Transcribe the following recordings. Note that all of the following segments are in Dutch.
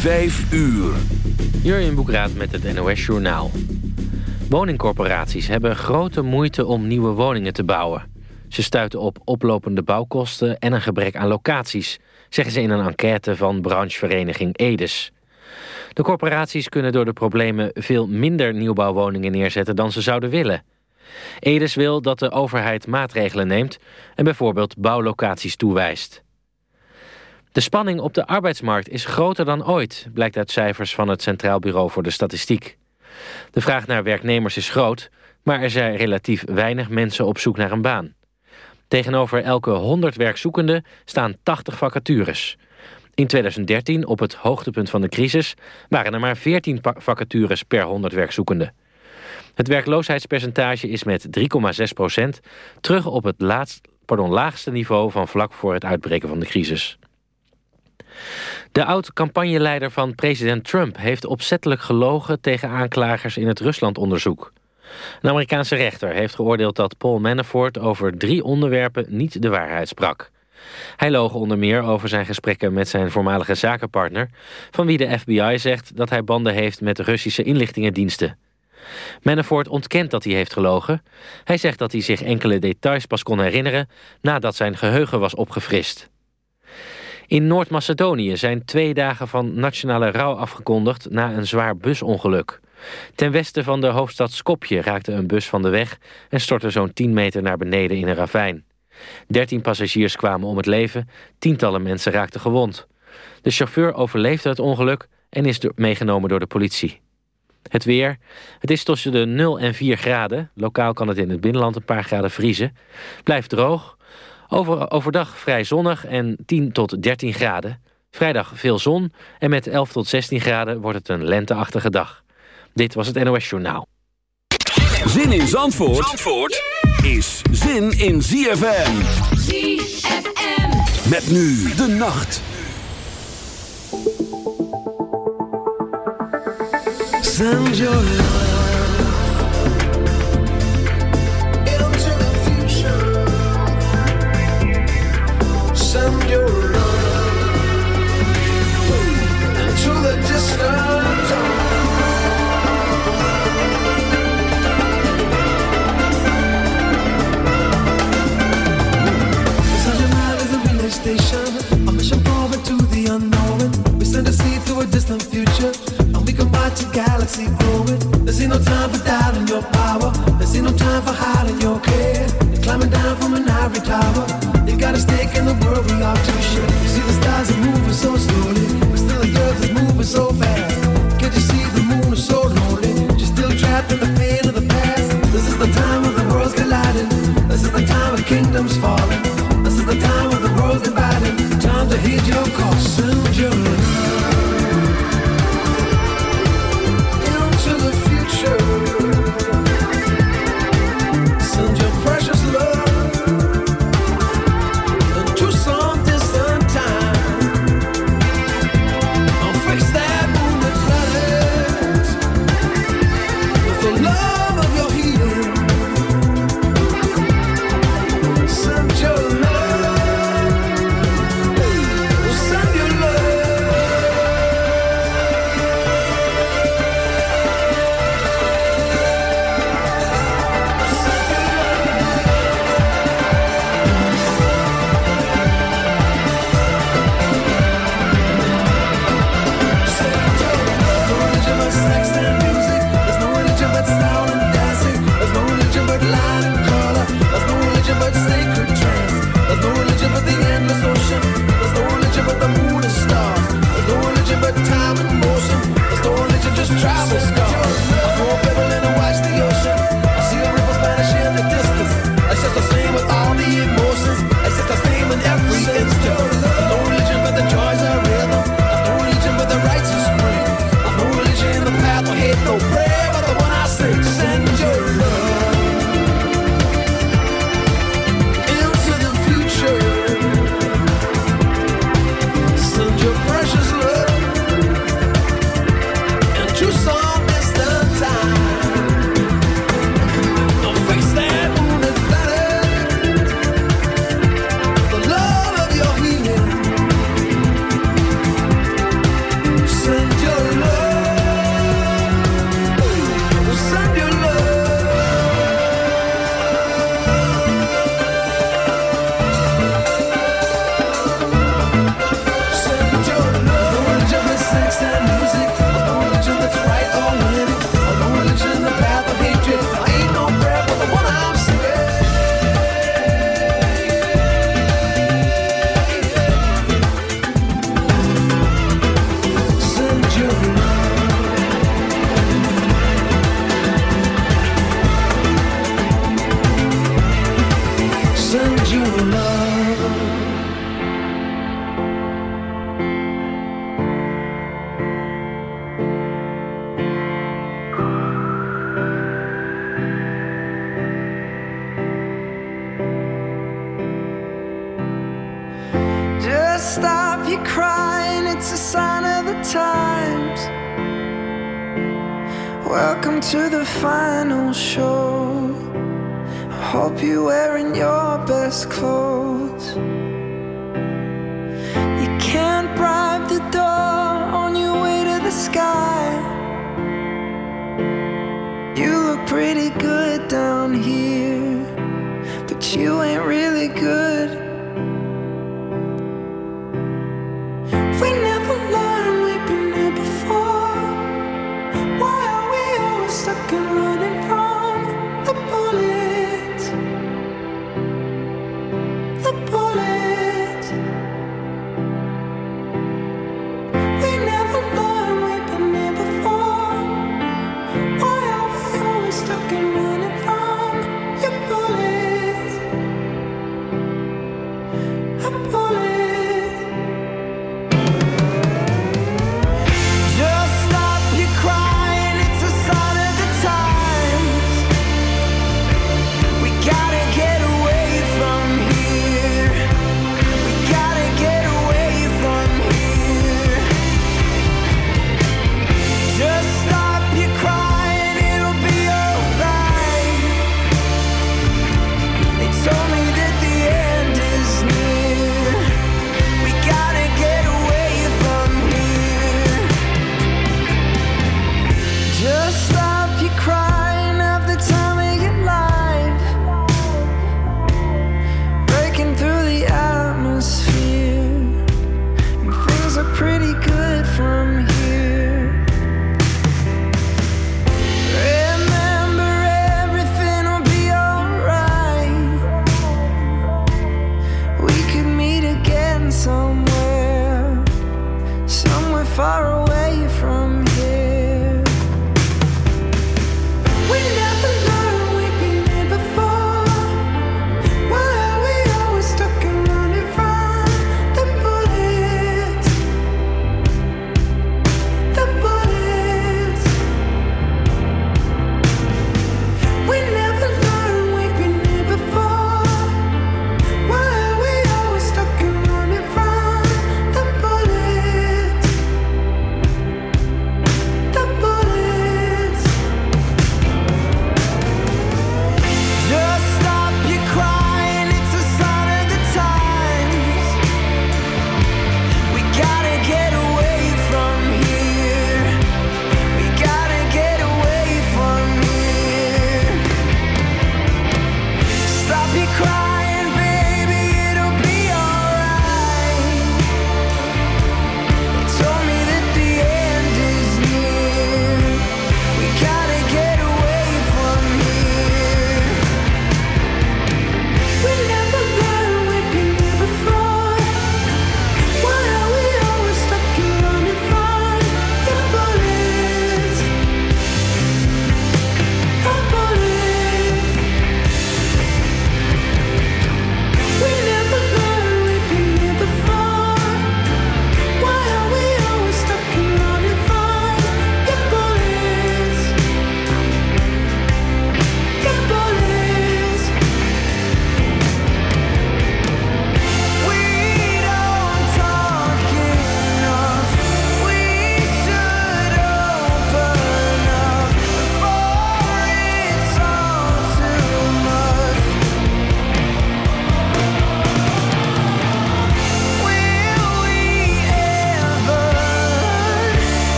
Vijf uur. Jurjen Boekraat met het NOS Journaal. Woningcorporaties hebben grote moeite om nieuwe woningen te bouwen. Ze stuiten op oplopende bouwkosten en een gebrek aan locaties... zeggen ze in een enquête van branchevereniging Edes. De corporaties kunnen door de problemen veel minder nieuwbouwwoningen neerzetten... dan ze zouden willen. Edes wil dat de overheid maatregelen neemt... en bijvoorbeeld bouwlocaties toewijst. De spanning op de arbeidsmarkt is groter dan ooit, blijkt uit cijfers van het Centraal Bureau voor de Statistiek. De vraag naar werknemers is groot, maar er zijn relatief weinig mensen op zoek naar een baan. Tegenover elke 100 werkzoekenden staan 80 vacatures. In 2013, op het hoogtepunt van de crisis, waren er maar 14 vacatures per 100 werkzoekenden. Het werkloosheidspercentage is met 3,6 procent terug op het pardon, laagste niveau van vlak voor het uitbreken van de crisis. De oud-campagneleider van president Trump heeft opzettelijk gelogen tegen aanklagers in het Rusland-onderzoek. Een Amerikaanse rechter heeft geoordeeld dat Paul Manafort over drie onderwerpen niet de waarheid sprak. Hij loog onder meer over zijn gesprekken met zijn voormalige zakenpartner, van wie de FBI zegt dat hij banden heeft met Russische inlichtingendiensten. Manafort ontkent dat hij heeft gelogen. Hij zegt dat hij zich enkele details pas kon herinneren nadat zijn geheugen was opgefrist. In Noord-Macedonië zijn twee dagen van nationale rouw afgekondigd na een zwaar busongeluk. Ten westen van de hoofdstad Skopje raakte een bus van de weg en stortte zo'n 10 meter naar beneden in een ravijn. 13 passagiers kwamen om het leven, tientallen mensen raakten gewond. De chauffeur overleefde het ongeluk en is meegenomen door de politie. Het weer. Het is tussen de 0 en 4 graden. Lokaal kan het in het binnenland een paar graden vriezen. Blijft droog. Over, overdag vrij zonnig en 10 tot 13 graden. Vrijdag veel zon en met 11 tot 16 graden wordt het een lenteachtige dag. Dit was het NOS Journaal. Zin in Zandvoort, Zandvoort is zin in ZFM. ZFM. Met nu de nacht. Send your galaxy growing. There's no time for doubting your power. There's no time for hiding your care. You're climbing down from an ivory tower. You got a stake in the world we are to share. You see the stars are moving so slowly, but still the earth is moving so fast. to the final show. I hope you're wearing your best clothes.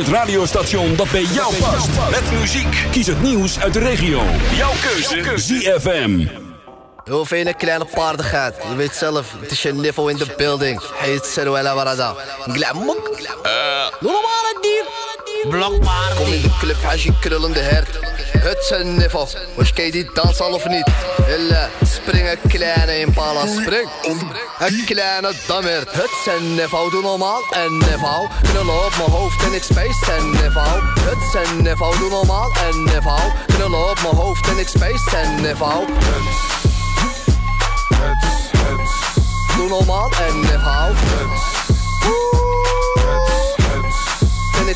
Het radiostation dat bij jou past. Met muziek. Kies het nieuws uit de regio. Jouw keuze. ZFM. Hoe vind je een kleine paardigheid? Je weet zelf, het is je niveau in de building. Heet Seruela Warada. Glamok. Doe normaal het dier. Blokpaard. Kom in de club, hij is je krullende hert. Het een niveau. Was je die dans al of niet? Hille, springen kleine impala, spring. Een kleine dammert. Het een niveau, doe normaal en niveau. Knullen op mijn hoofd en ik space en niveau. Het een niveau, doe normaal en niveau. Knullen op mijn hoofd en ik space en niveau. Doe normaal en niveau.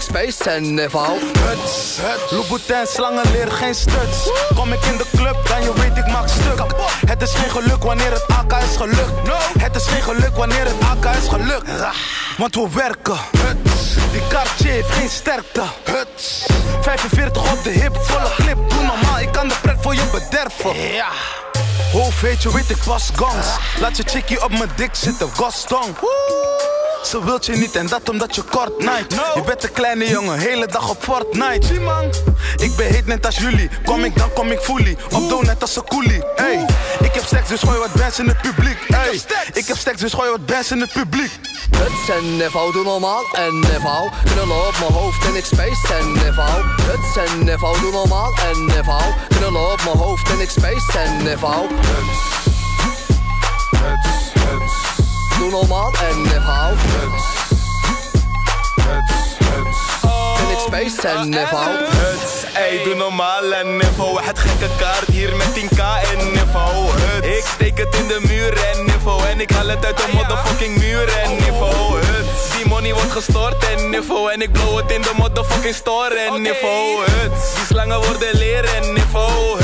Space en niveau. Huts, Louboutin, slangen leren geen stuts. Kom ik in de club, dan je weet ik maak stuk. Het is geen geluk wanneer het AK is gelukt. Het is geen geluk wanneer het AK is gelukt. Want we werken. Die Cartier heeft geen sterkte. 45 op de hip, volle clip. Doe normaal, ik kan de pret voor je bederven. Ja. Hoofd weet je, weet ik pas gongs. Laat je chickie op mijn dik zitten, Gaston. Ze wilt je niet en dat omdat je kort night. Je bent een kleine jongen, hele dag op Fortnite. Zie man, ik ben heet net als jullie. Kom ik dan kom ik fully. Op doe net als een coolie. Hey, ik heb seks dus gooi wat bands in het publiek. Hey, ik heb seks dus gooi wat bands in het publiek. Het een niveau, doe normaal en niveau. Knullen op mijn hoofd en ik space en. Het is een niveau, doe normaal en niveau. Knullen op mijn hoofd en ik space en niveau. Doe normaal en niveau. En ik space en niveau. Huts, ey, doe normaal en niveau. Het gekke kaart hier met 10k en niveau. Huts, ik steek het in de muur en niveau. En ik haal het uit de motherfucking muur en niveau. Huts, die money wordt gestort en niveau. En ik blow het in de motherfucking store en niveau. Huts, die slangen worden leren en niveau.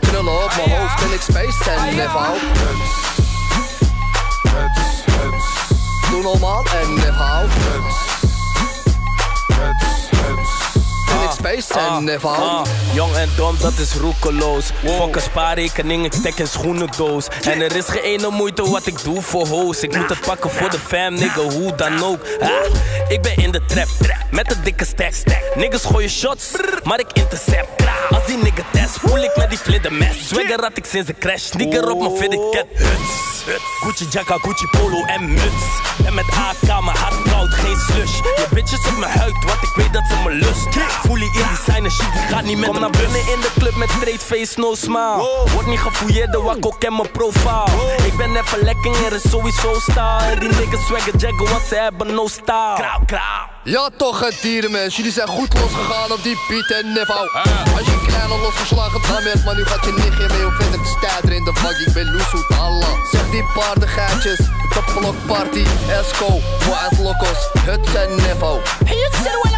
Knullen op mijn hoofd en ik space en niveau. Doe normaal en niveau. En ik space en niveau. Ah, jong en dom, dat is roekeloos. Fuck een spaarrekening, ik stek een schoenendoos. En er is geen ene moeite wat ik doe voor hoes. Ik moet het pakken voor de fam, nigga, hoe dan ook. Ah, ik ben in de trap, met een dikke stack. Niggas gooien shots, maar ik intercept. Als die nigga test, voel ik met die vlidder mes. Swagger had ik sinds de crash, sneaker op mijn fitted cat. Huts, huts. Gucci jacka, Gucci polo en muts. En met AK, mijn hart koud, geen slush. Je bitches op mijn huid, want ik weet dat ze me lust. Voel in designer shit, die gaat niet met Kom naar binnen in de club met straight face, no smile. Word niet gefouilleerd, de wakko ken mijn profile. Ik ben even lekker, er is sowieso style. Die niggas swagger jaggen, want ze hebben no style. Krauw, krauw. Ja toch het dierenmens, jullie zijn goed losgegaan op die beat en niveau Als je klein al losgeslagen dan werd, maar nu gaat je nichtje mee Hoe vind ik sta er in de vak, ik ben Loesoet Allah Zeg die paardengeitjes, de party, Esco, Wild Locos, het zijn niveau Block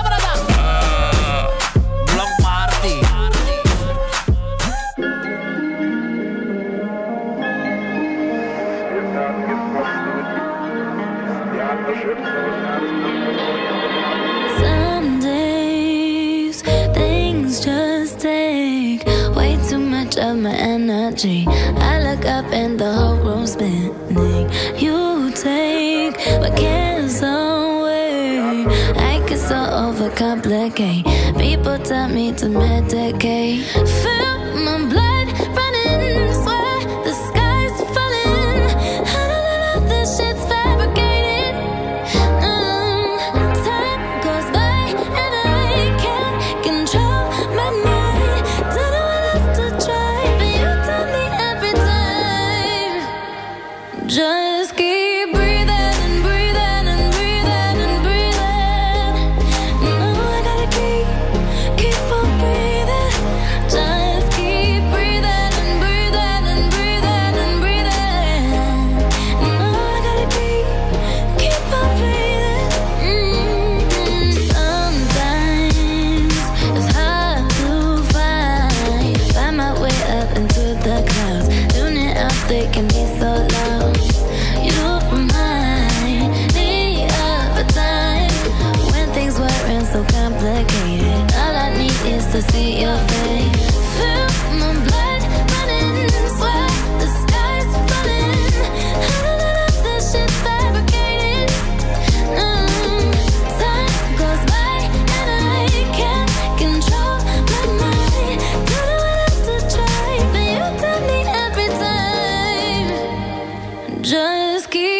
overcomplicate. People tell me to medicate. Just keep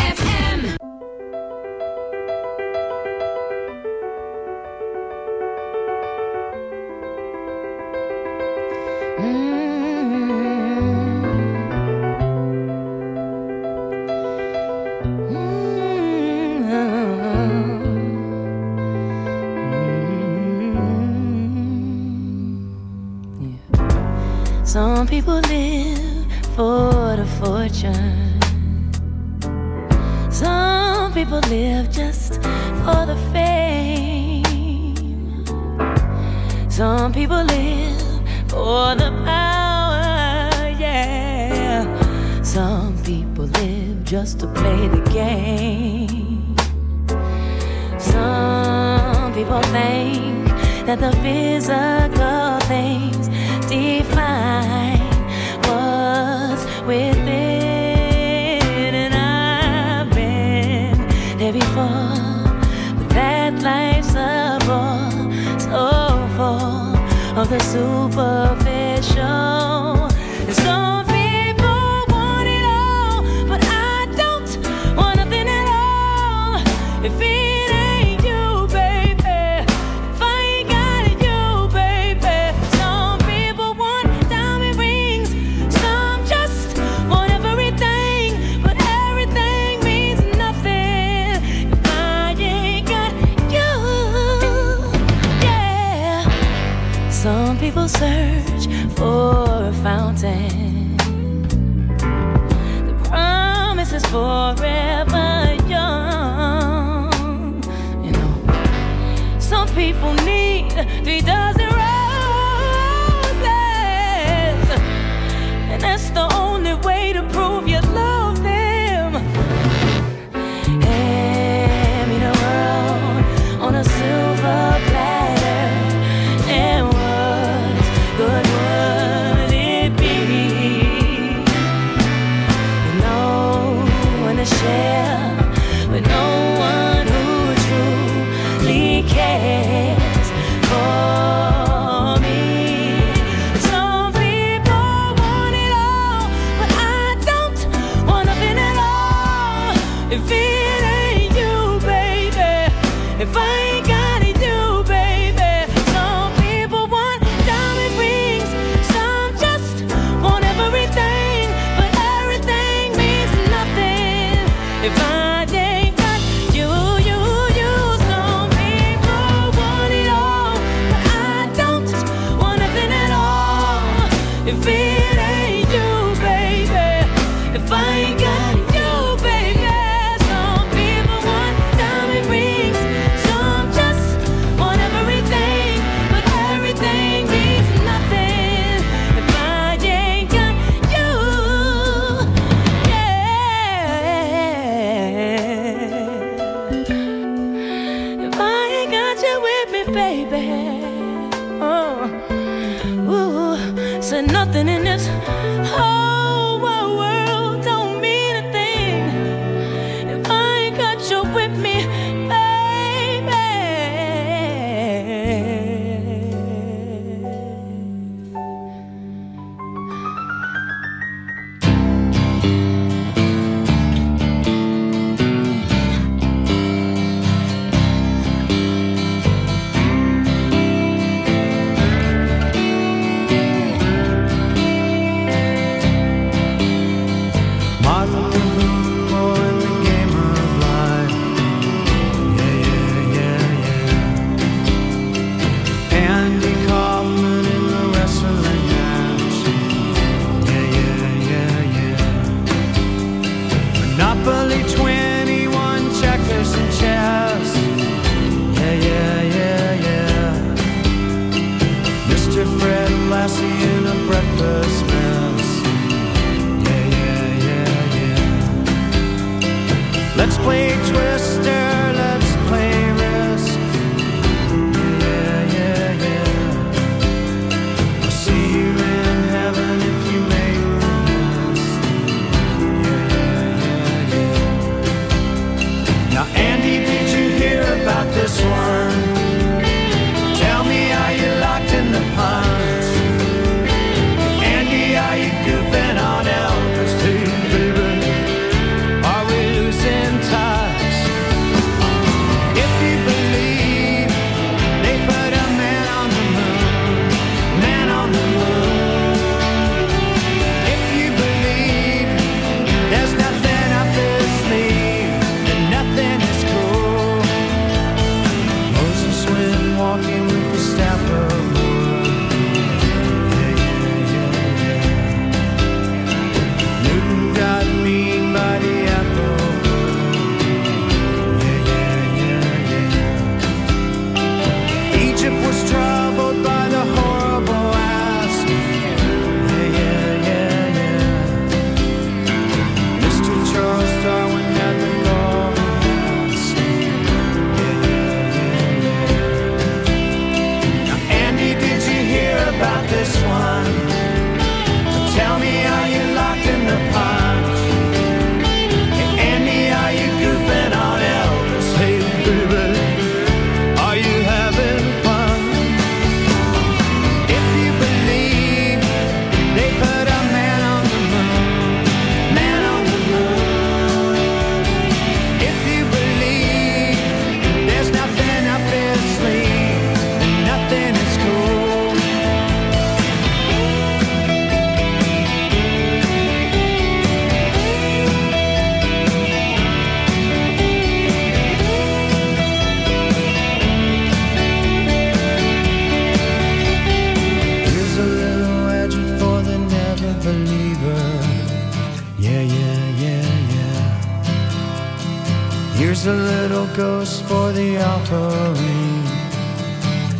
Ghost for the offering.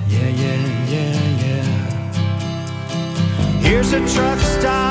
Yeah, yeah, yeah, yeah. Here's a truck stop.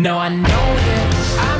No, I know that I'm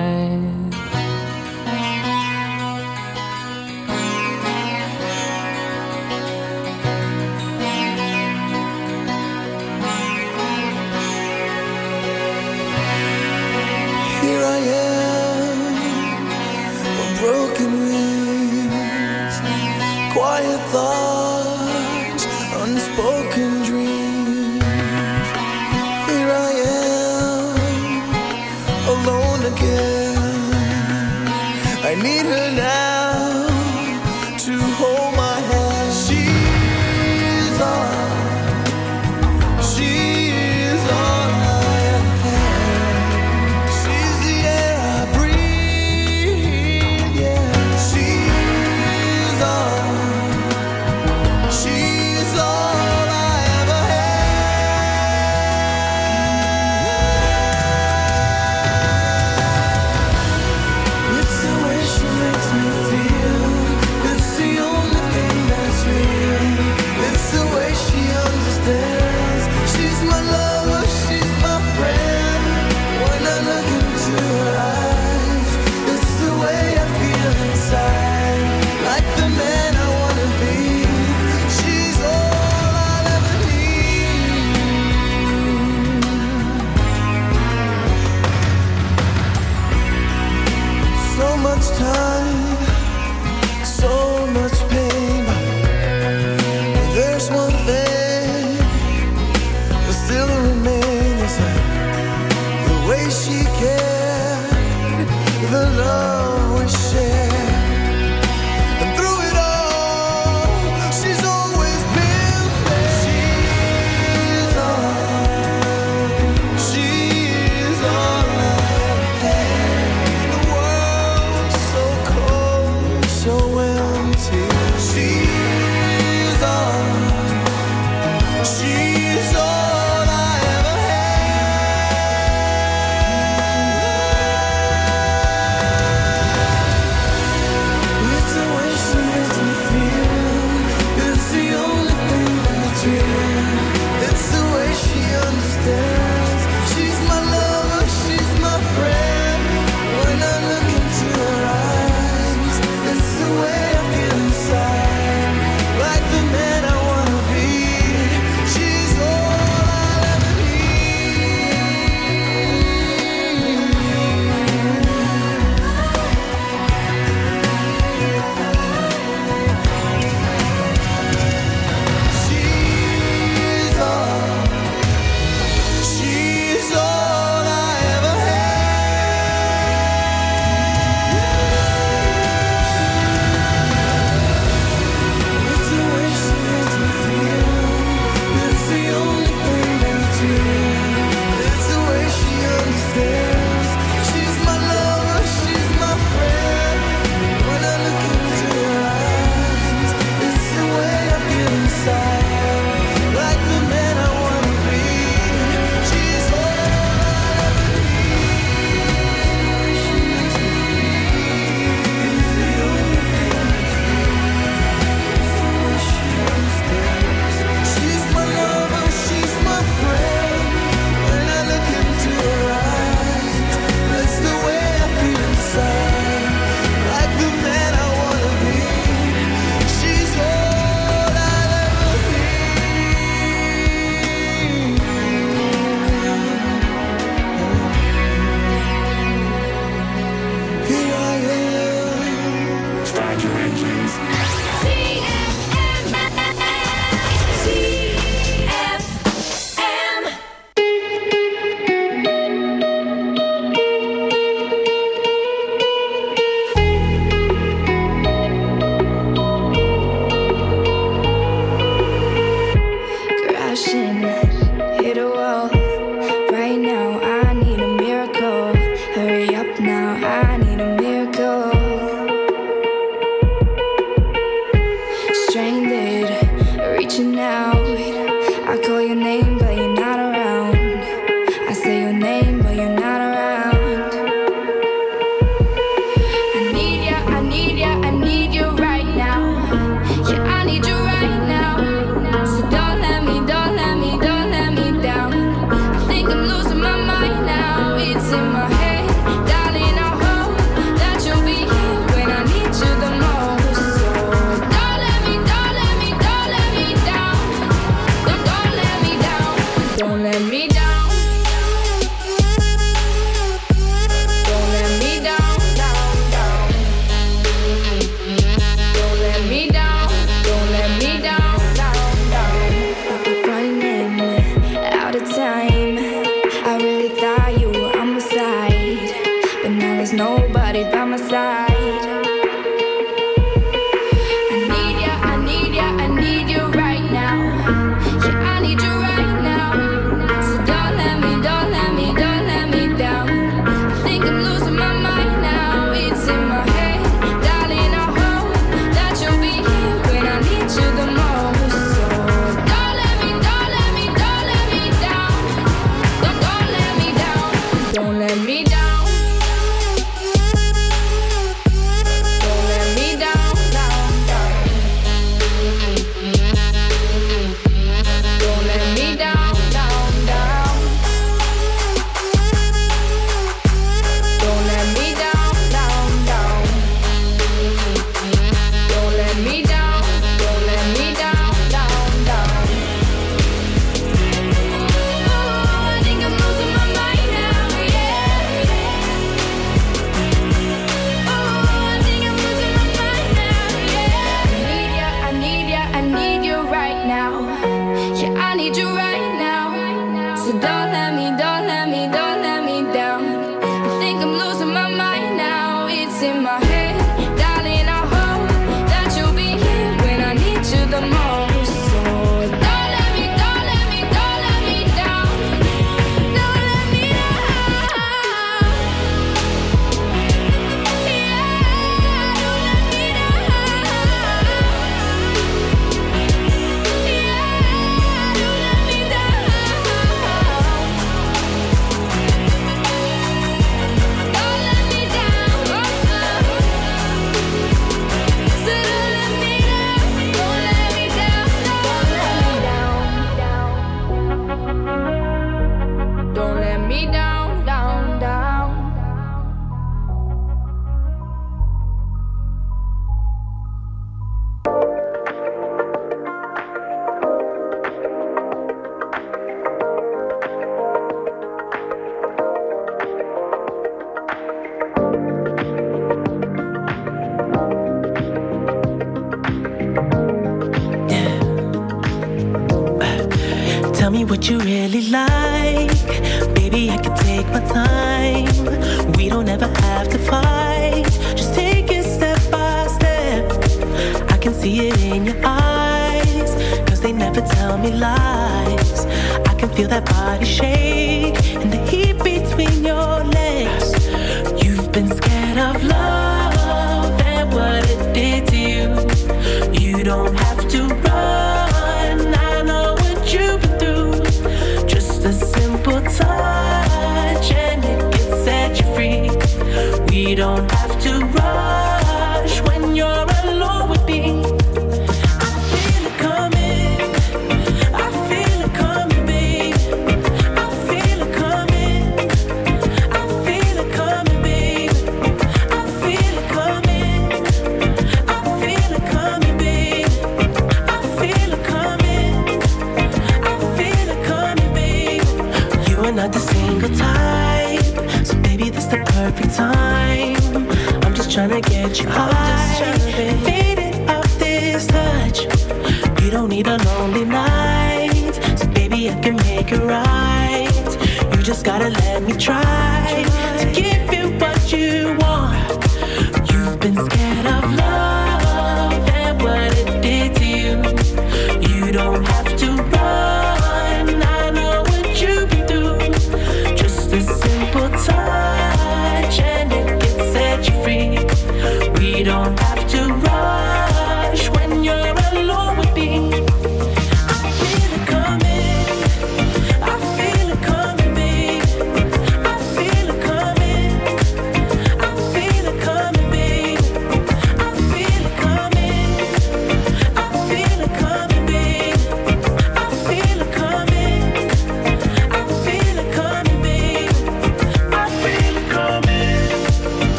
my love. In my head,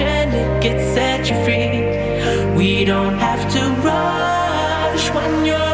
action, it gets set you free. We don't have to rush when you're.